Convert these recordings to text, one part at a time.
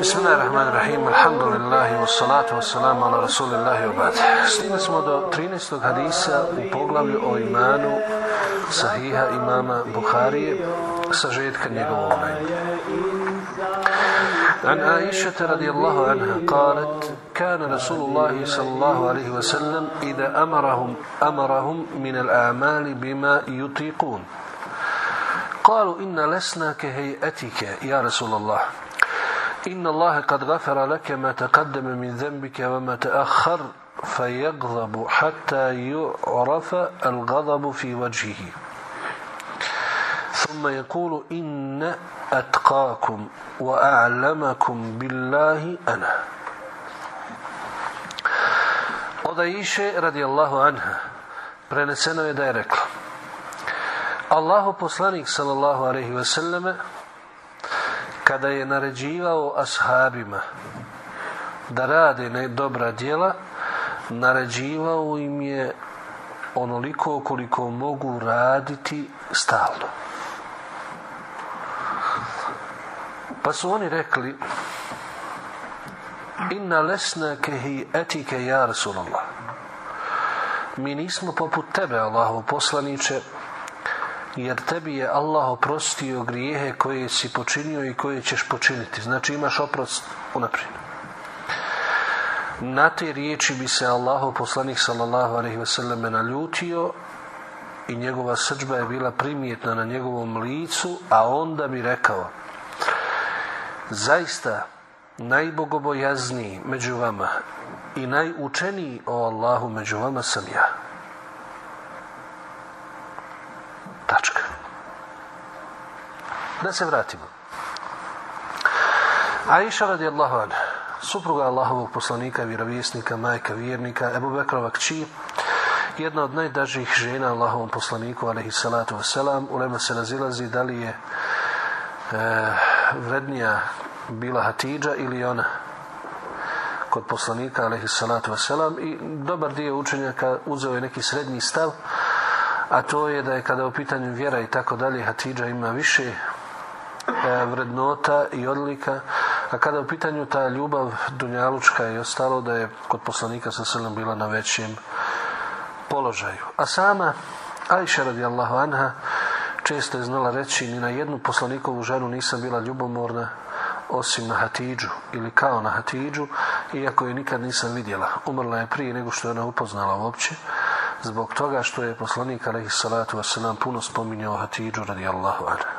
بسم الله الرحمن الرحيم الحمد لله والصلاة والسلام على رسول الله وبعد سلينا سمو دو 13. حديثة في بغلب أو ايمان صحيح امام بخاري سجيد كنجو عن عائشة رضي الله عنها قالت كان رسول الله صلى الله عليه وسلم إذا أمرهم أمرهم من الأعمال بما يطيقون قالوا إن لسنا كهيئتك يا رسول الله إن الله قد غفر لك ما تقدم من ذنبك وما تأخر فيغضب حتى يعرف الغضب في وجهه. ثم يقول إن أتقاكم وأعلمكم بالله أنا. Od Aisha radijallahu anha preneseno je da je rekla Allahu poslanik sallallahu alaihi kada je naređivao ashabima da rade dobra djela naređivao im je onoliko koliko mogu raditi stalno Pa su oni rekli Inna lesna kehi etike ja Rasulallah. Mi nismo poput tebe, Allahu poslaniće, jer tebi je Allah oprostio grijehe koje si počinio i koje ćeš počiniti. Znači imaš oprost unaprijed. Na te riječi bi se Allahu poslanik sallallahu alaihi wasallam naljutio i njegova srđba je bila primjetna na njegovom licu, a onda bi rekao zaista najbogobojazniji među vama i najučeniji o Allahu među vama sam ja. Tačka. Da se vratimo. Aisha radijallahu anha, supruga Allahovog poslanika, vjerovjesnika, majka vjernika, Ebu Bekrova kći, jedna od najdažih žena Allahovom poslaniku, alaihi salatu wasalam, ulema se razilazi da li je e, vrednija bila Hatidža ili ona kod poslanika alaihi salatu wasalam i dobar dio učenjaka uzeo je neki srednji stav a to je da je kada u pitanju vjera i tako dalje Hatidža ima više e, vrednota i odlika a kada u pitanju ta ljubav dunjalučka i ostalo da je kod poslanika sa selom bila na većem položaju. A sama Aisha radijallahu anha često je znala reći ni na jednu poslanikovu ženu nisam bila ljubomorna osim na Hatidžu ili kao na Hatidžu iako je nikad nisam vidjela. Umrla je prije nego što je ona upoznala uopće zbog toga što je poslanik alaihi salatu wasalam puno spominjao Hatidžu radijallahu anha.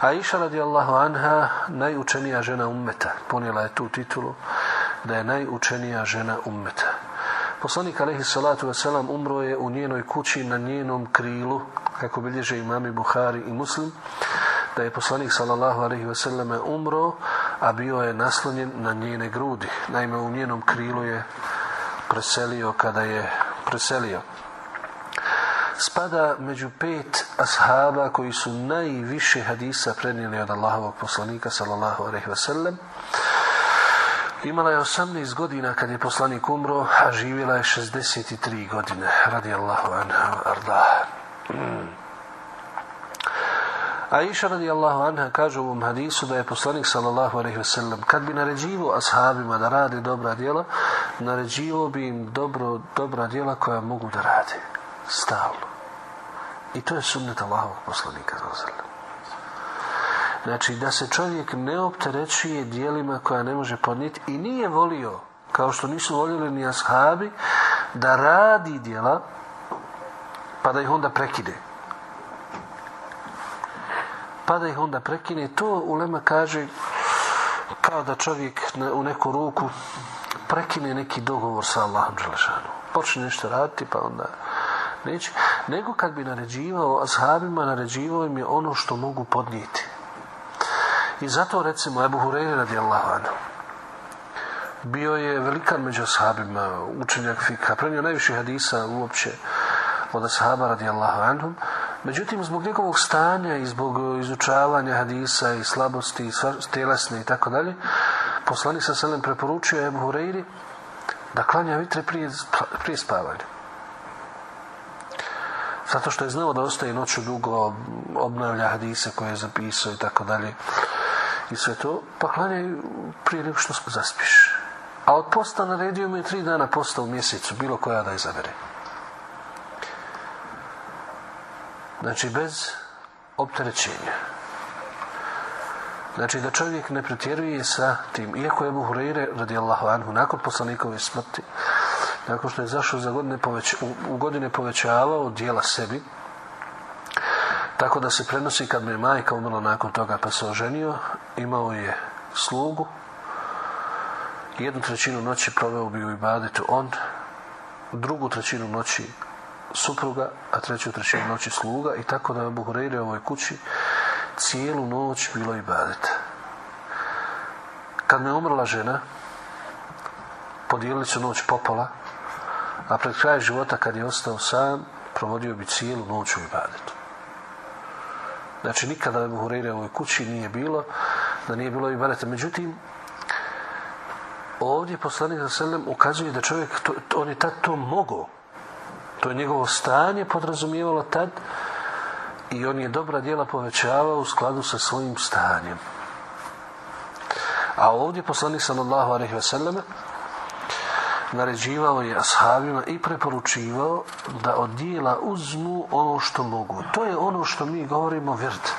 A Iša radijallahu anha najučenija žena ummeta. Ponijela je tu titulu da je najučenija žena ummeta. Poslanik alaihi salatu wasalam umro je u njenoj kući na njenom krilu, kako bilježe imami Buhari i Muslim, da je poslanik sallallahu alaihi wasallam umro, a bio je naslonjen na njene grudi. Naime, u njenom krilu je preselio kada je preselio. Spada među pet ashaba koji su najviše hadisa prenijeli od Allahovog poslanika sallallahu alaihi wasallam. Imala je 18 godina kad je poslanik umro, a živjela je 63 godine. Radi Allahu anha arda. Mm. A iša radi Allahu anha kaže u ovom hadisu da je poslanik sallallahu alaihi ve sellem kad bi naređivo ashabima da radi dobra djela, naređivo bi im dobro, dobra djela koja mogu da radi. Stalno. I to je sunnet Allahovog poslanika. Znači da se čovjek ne opterećuje dijelima koja ne može podnijeti i nije volio, kao što nisu voljeli ni ashabi, da radi dijela pa da ih onda prekide. pa da ih onda prekine, to Ulema kaže kao da čovjek u neku ruku prekine neki dogovor sa Allahom Đelešanu. Počne nešto raditi, pa onda neće. Nego kad bi naređivao ashabima, naređivao im je ono što mogu podnijeti. I zato recimo Ebu Hureyre radijallahu anhu bio je velikan među ashabima, učenjak fika, prenio najviše hadisa uopće od ashaba radijallahu anhum. Međutim, zbog njegovog stanja i zbog izučavanja hadisa i slabosti i tjelesne i tako dalje, poslanik sa selem preporučio Ebu Hureyri da klanja vitre prije, prije spavanja. Zato što je znao da ostaje noću dugo, obnavlja hadise koje je zapisao i tako dalje. I sve to, pa klanjaju prije nego što zaspiš. A od posta naredio mi je tri dana posta u mjesecu, bilo koja da izabere. Znači, bez opterećenja. Znači, da čovjek ne pretjeruje sa tim. Iako je Ebu Hureyre, radijallahu anhu, nakon poslanikove smrti, nakon što je zašao za godine u, godine povećavao dijela sebi, tako da se prenosi kad mu je majka umrla nakon toga pa se oženio, imao je slugu, jednu trećinu noći proveo bi u ibadetu on, drugu trećinu noći supruga, a treću trećinu noći sluga i tako da je Abu u ovoj kući cijelu noć bilo ibadet. Kad me umrla žena, podijelili su noć popola, a pred kraj života kad je ostao sam, provodio bi cijelu noć u ibadetu. Znači nikada Abu Hureyre u ovoj kući nije bilo, da nije bilo ibadeta. Međutim, ovdje poslanik za selem ukazuje da čovjek, to, on je tad to mogao. To je njegovo stanje podrazumijevalo tad i on je dobra djela povećavao u skladu sa svojim stanjem. A ovdje poslanik sallallahu alejhi ve selleme naređivao je ashabima i preporučivao da od dijela uzmu ono što mogu. To je ono što mi govorimo vrt.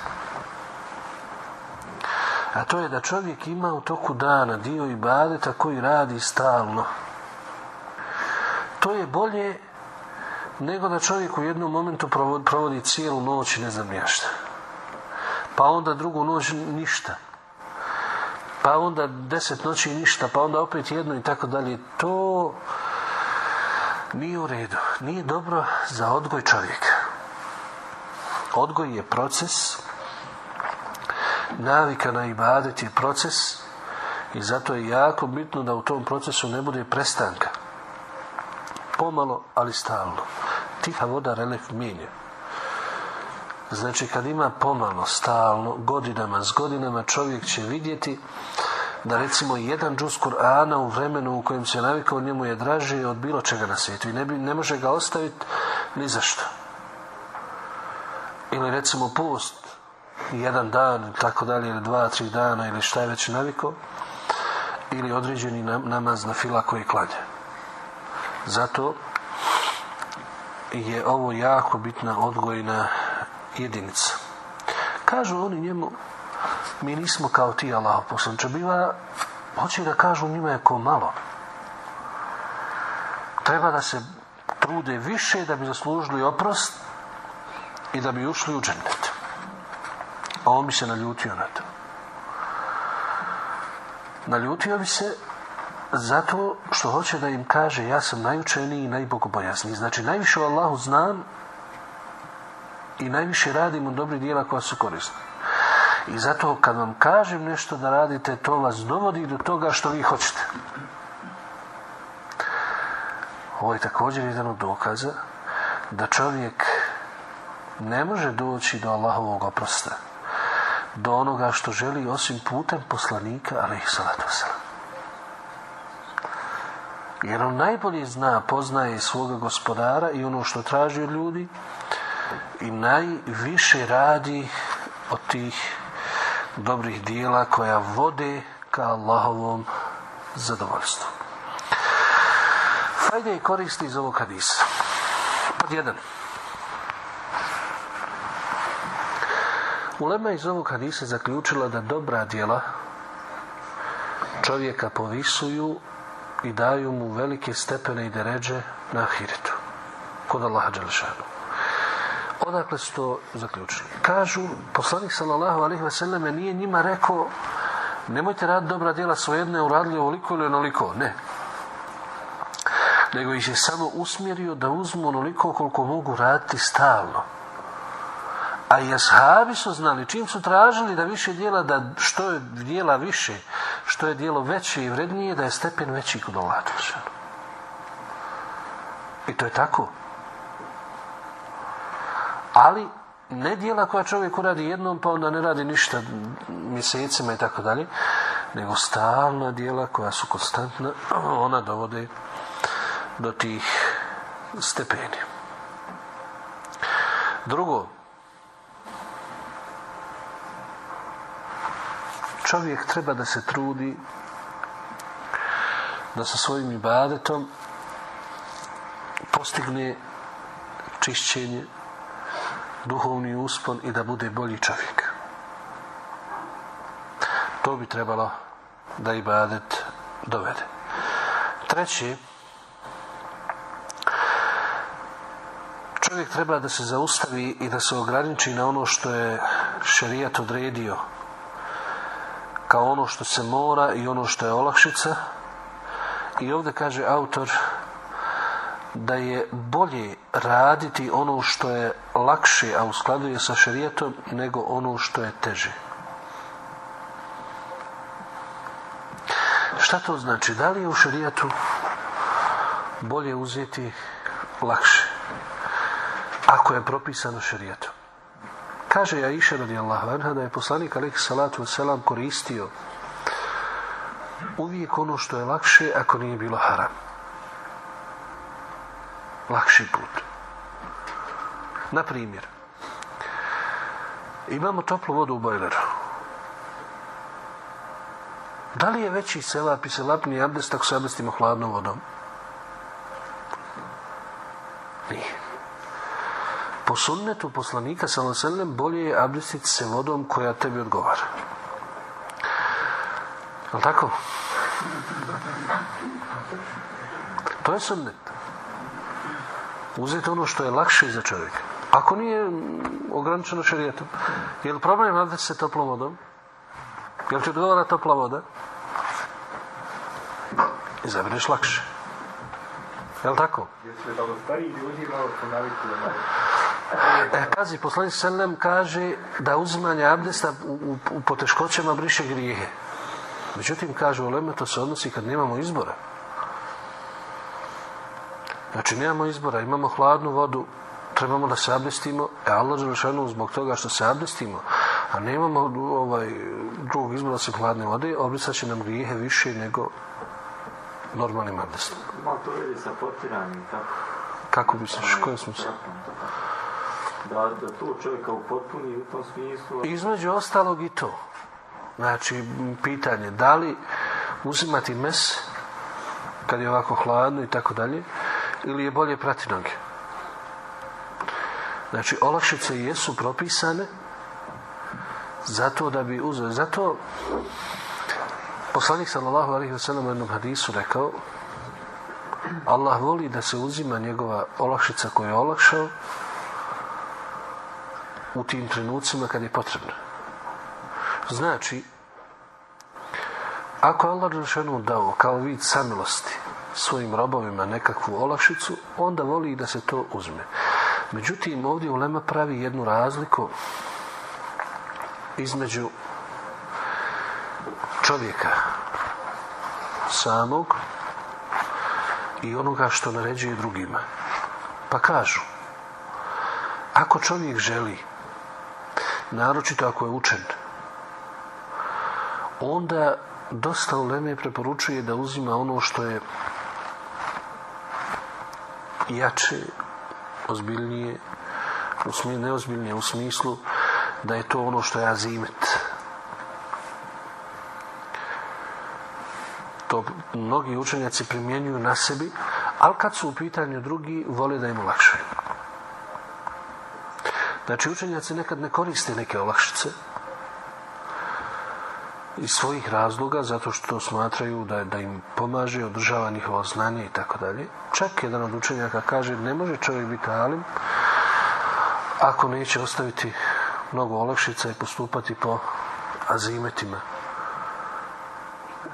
A to je da čovjek ima u toku dana dio ibadeta koji radi stalno. To je bolje nego da čovjek u jednom momentu provodi cijelu noć i ne znam šta. Pa onda drugu noć ništa. Pa onda deset noći ništa, pa onda opet jedno i tako dalje. To nije u redu. Nije dobro za odgoj čovjeka. Odgoj je proces navika na ibadet je proces i zato je jako bitno da u tom procesu ne bude prestanka. Pomalo, ali stalno. Tiha voda relef mijenja. Znači kad ima pomalo, stalno, godinama, s godinama čovjek će vidjeti da recimo jedan džus Kur'ana u vremenu u kojem se navikao njemu je draži od bilo čega na svijetu i ne, bi, ne može ga ostaviti ni zašto. Ili recimo post jedan dan, tako dalje, ili dva, tri dana, ili šta je već naviko, ili određeni namaz na fila koji klanja. Zato je ovo jako bitna odgojna jedinica. Kažu oni njemu, mi nismo kao ti Allah poslanče. Biva, hoće da kažu njima je ko malo. Treba da se trude više da bi zaslužili oprost i da bi ušli u džennet. A on bi se naljutio na to. Naljutio bi se zato što hoće da im kaže ja sam najučeniji i najbogobojazniji. Znači najviše o Allahu znam i najviše radim od dobrih dijela koja su korisna. I zato kad vam kažem nešto da radite, to vas dovodi do toga što vi hoćete. Ovo je također jedan od dokaza da čovjek ne može doći do Allahovog oprosta do onoga što želi osim putem poslanika, ali ih salatu Jer on najbolje zna, poznaje svoga gospodara i ono što traži od ljudi i najviše radi od tih dobrih dijela koja vode ka Allahovom zadovoljstvu. Fajde i koristi iz ovog hadisa. Pod jedan. Ulema iz ovog hadisa zaključila da dobra djela čovjeka povisuju i daju mu velike stepene i deređe na ahiretu kod Allaha Đelešanu. Odakle su to zaključili? Kažu, poslanik sallallahu alaihi ve selleme nije njima rekao nemojte raditi dobra djela svojedne uradili ovoliko ili onoliko. Ne. Nego ih je samo usmjerio da uzmu onoliko koliko mogu raditi stalno. A i ashabi su znali, čim su tražili da više dijela, da što je dijela više, što je dijelo veće i vrednije, da je stepen veći kod Allah. I to je tako. Ali ne dijela koja čovjek uradi jednom pa onda ne radi ništa mjesecima i tako dalje, nego stalna dijela koja su konstantna, ona dovode do tih stepeni. Drugo, čovjek treba da se trudi da sa svojim ibadetom postigne čišćenje, duhovni uspon i da bude bolji čovjek. To bi trebalo da ibadet dovede. Treći, čovjek treba da se zaustavi i da se ograniči na ono što je šerijat odredio kao ono što se mora i ono što je olakšica i ovdje kaže autor da je bolje raditi ono što je lakše, a u skladu sa šerijetom, nego ono što je teže. Šta to znači? Da li je u šerijetu bolje uzeti lakše? Ako je propisano šerijetom. Kaže ja iša radijallahu anha da je poslanik alaihi salatu wasalam koristio uvijek ono što je lakše ako nije bilo haram. Lakši put. Na primjer, imamo toplu vodu u bojleru. Da li je veći selap i selapni abdest ako se abdestimo hladnom vodom? Nije. Sunnetu poslanika sallallahu bolje je abdestiti se vodom koja tebi odgovara. Ali tako? To je sunnet. Uzeti ono što je lakše za čovjeka. Ako nije ograničeno šarijetom. Je li problem abdestiti se toplom vodom? Je li ti odgovara topla voda? Izabireš lakše. Je li tako? E, pazi, poslanik Selem kaže da uzimanje abdesta u, u, poteškoćama briše grijehe. Međutim, kaže u to se odnosi kad nemamo izbora. Znači, nemamo izbora, imamo hladnu vodu, trebamo da se abdestimo, e Allah Đelešanu zbog toga što se abdestimo, a nemamo ovaj, drugog izbora se hladne vode, obrisat će nam grijehe više nego normalnim abdestom. Malo to vidi sa potiranjem, tako? Kako bi se, koje smo se? Da, da to čovjeka upotpuni u tom smislu... Između ostalog i to. Znači, pitanje, da li uzimati mes kad je ovako hladno i tako dalje, ili je bolje prati noge. Znači, olakšice jesu propisane zato da bi uzeo. Zato poslanik sallallahu alaihi wa sallam u jednom hadisu rekao Allah voli da se uzima njegova olakšica koju je olakšao u tim trenucima kad je potrebno. Znači, ako Allah Đelšanu dao kao vid samilosti svojim robovima nekakvu olakšicu, onda voli da se to uzme. Međutim, ovdje Ulema pravi jednu razliku između čovjeka samog i onoga što naređuje drugima. Pa kažu, ako čovjek želi, naročito ako je učen, onda dosta uleme preporučuje da uzima ono što je jače, ozbiljnije, neozbiljnije u smislu da je to ono što je azimet. To mnogi učenjaci primjenjuju na sebi, ali kad su u pitanju drugi, vole da im olakšaju. Znači, učenjaci nekad ne koriste neke olakšice, iz svojih razloga, zato što smatraju da, da im pomaže, održava njihovo znanje i tako dalje. Čak jedan od učenjaka kaže, ne može čovjek biti alim ako neće ostaviti mnogo olakšica i postupati po azimetima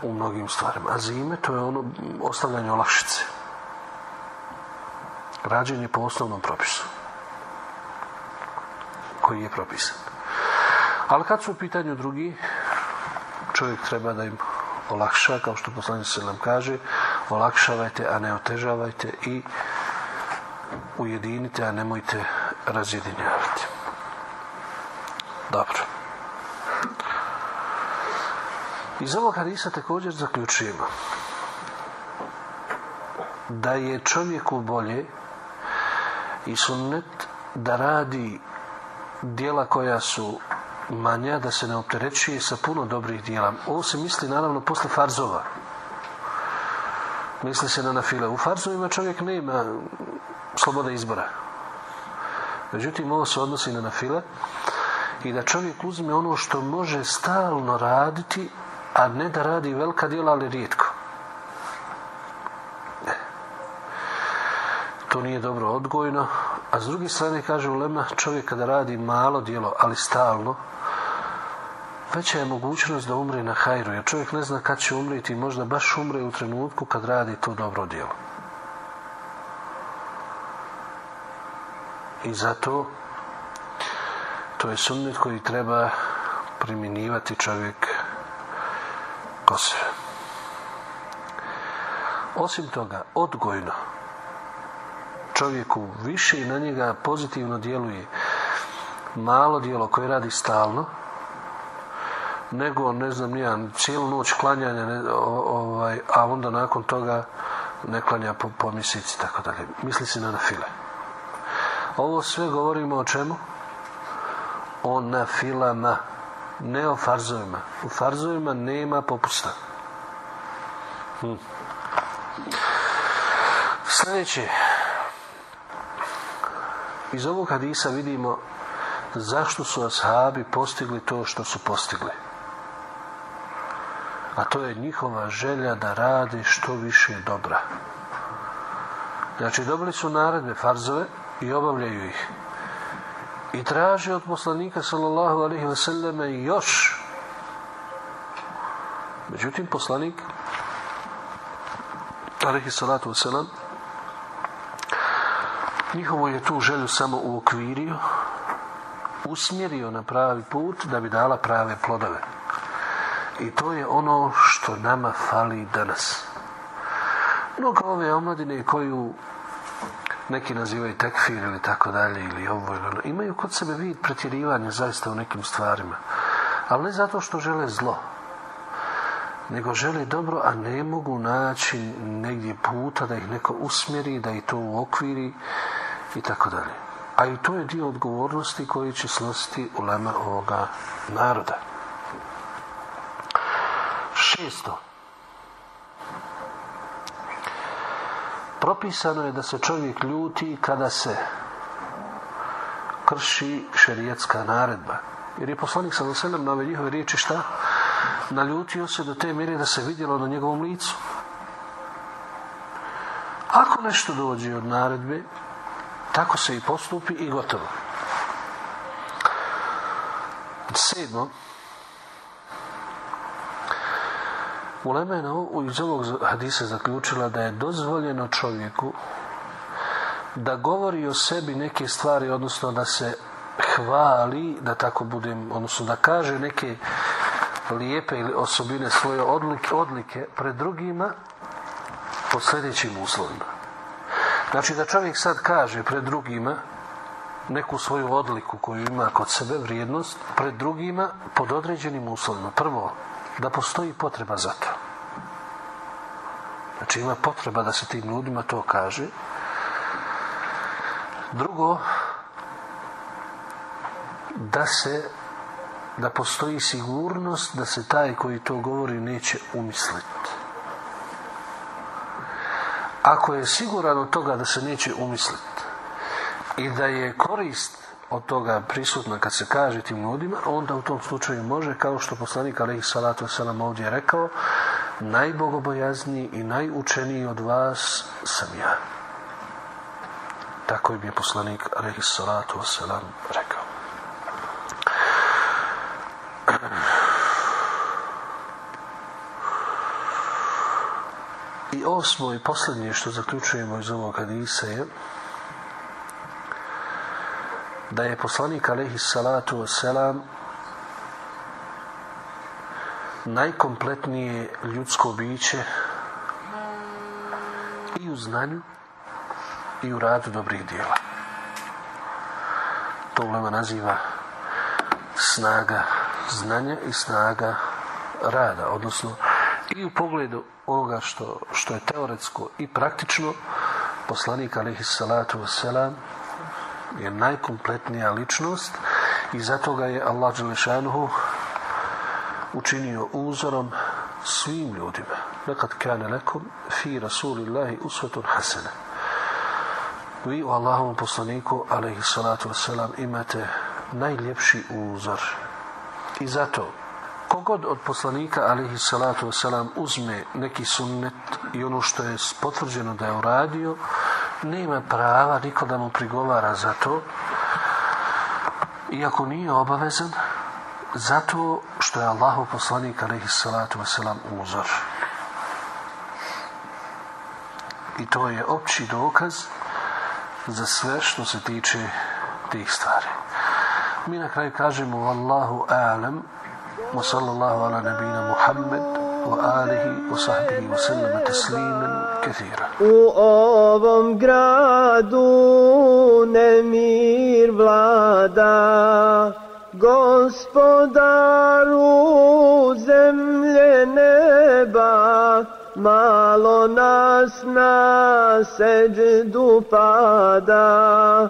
u mnogim stvarima. Azime to je ono ostavljanje olakšice. Rađenje po osnovnom propisu koji je propisan. Ali kad su u pitanju drugi, čovjek treba da im olakša, kao što poslanik se nam kaže, olakšavajte, a ne otežavajte i ujedinite, a nemojte razjedinjavati. Dobro. Iz ovog hadisa također zaključujemo da je čovjeku bolje i sunnet da radi dijela koja su manja, da se ne opterećuje sa puno dobrih dijela. Ovo se misli naravno posle farzova. Misli se na nafile. U farzovima čovjek nema sloboda izbora. Međutim, ovo se odnosi na nafile i da čovjek uzme ono što može stalno raditi, a ne da radi velika djela, ali rijetko. Ne. To nije dobro odgojno, a s druge strane kaže Ulema, čovjek kada radi malo djelo, ali stalno, veća je mogućnost da umre na hajru, jer čovjek ne zna kad će umriti i možda baš umre u trenutku kad radi to dobro djelo. I zato to je sunnet koji treba primjenjivati čovjek ko. Osim toga, odgojno čovjeku više i na njega pozitivno djeluje malo djelo koje radi stalno, nego, ne znam, nija, cijelu noć klanjanja, ne, ovaj, a onda nakon toga ne klanja po, po mjeseci, tako dalje. Misli se na nafile. Ovo sve govorimo o čemu? O nafilama, ne o farzovima. U farzovima nema popusta. Hm. Sljedeće. Iz ovog hadisa vidimo zašto su ashabi postigli to što su postigli. A to je njihova želja da rade što više dobra. Znači, dobili su naredbe, farzove i obavljaju ih. I traže od poslanika sallallahu alaihi wa sallame još. Međutim, poslanik alaihi salatu wa sallam njihovo je tu želju samo uokvirio, usmjerio na pravi put da bi dala prave plodove. I to je ono što nama fali danas. Mnogo ove omladine koju neki nazivaju tekfir ili tako dalje ili ovo ono, imaju kod sebe vid pretjerivanja zaista u nekim stvarima. Ali ne zato što žele zlo, nego žele dobro, a ne mogu naći negdje puta da ih neko usmjeri, da ih to uokviri i tako dalje. A i to je dio odgovornosti koji će snositi ulema ovoga naroda. Šesto. Propisano je da se čovjek ljuti kada se krši šerijetska naredba. Jer je poslanik sa selem na ove njihove riječi šta? Naljutio se do te mjere da se vidjelo na njegovom licu. Ako nešto dođe od naredbe, tako se i postupi i gotovo. Sedmo, Ulema je iz ovog hadisa zaključila da je dozvoljeno čovjeku da govori o sebi neke stvari, odnosno da se hvali, da tako budem, odnosno da kaže neke lijepe ili osobine svoje odlike, odlike pred drugima po sljedećim uslovima. Znači da čovjek sad kaže pred drugima neku svoju odliku koju ima kod sebe, vrijednost, pred drugima pod određenim uslovima. Prvo, da postoji potreba za to. Znači ima potreba da se tim ljudima to kaže. Drugo, da se da postoji sigurnost da se taj koji to govori neće umisliti. Ako je siguran od toga da se neće umisliti i da je korist od toga prisutna kad se kaže tim ljudima, onda u tom slučaju može, kao što poslanik alaihi salatu wasalam ovdje je rekao, najbogobojazniji i najučeniji od vas sam ja. tako im je poslanik alaihi salatu wasalam rekao. I osmo i posljednje što zaključujemo iz ovog hadisa je da je poslanik alaihi salatu wasalam najkompletnije ljudsko biće i u znanju i u radu dobrih dijela. To ulema naziva snaga znanja i snaga rada, odnosno i u pogledu onoga što, što je teoretsko i praktično, poslanik alihi salatu wasalam je najkompletnija ličnost i zato ga je Allah Đelešanuhu učinio uzorom svim ljudima. Nekad kane lekom fi rasulillahi usvetun hasene. Vi u Allahovom poslaniku, alaihi salatu wasalam, imate najljepši uzor. I zato, kogod od poslanika, alaihi salatu wasalam, uzme neki sunnet i ono što je potvrđeno da je uradio, nema prava niko da mu prigovara za to, iako nije obavezan, zato što je Allahov poslanik, alaihi salatu wasalam, uzor. I to je opći dokaz za sve što se tiče tih stvari. Mi na kraju kažemo Wallahu a'lam wa sallallahu ala nabina Muhammed wa alihi wa sahbihi wa sallama tasliman kathira. U ovom gradu nemir vlada, gospodaru zemlje neba, malo nas na seđdu pada,